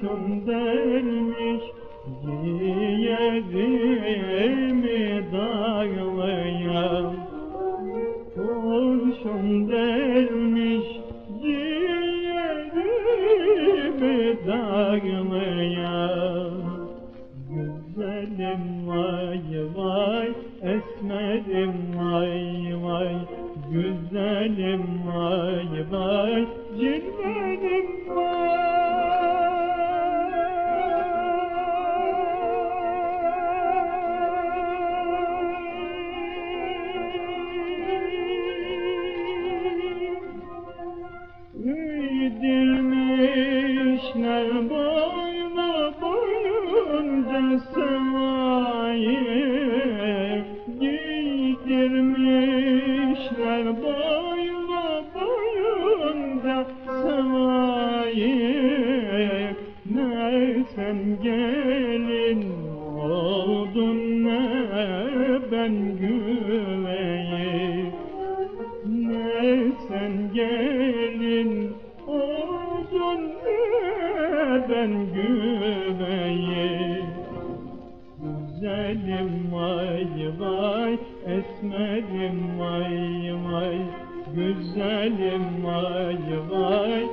Kurşun delmiş ciğerimi dağlaya Kurşun delmiş ciğerimi dağlaya Güzelim vay vay, esmerim vay vay. Güzelim vay vay, cilvelim sevayı Giydirmişler boynu boyunca sevayı Ne sen gelin oldun ne ben güveyi ne sen gelin oldun ne ben güveyi vay esmerim vay vay Güzelim vay vay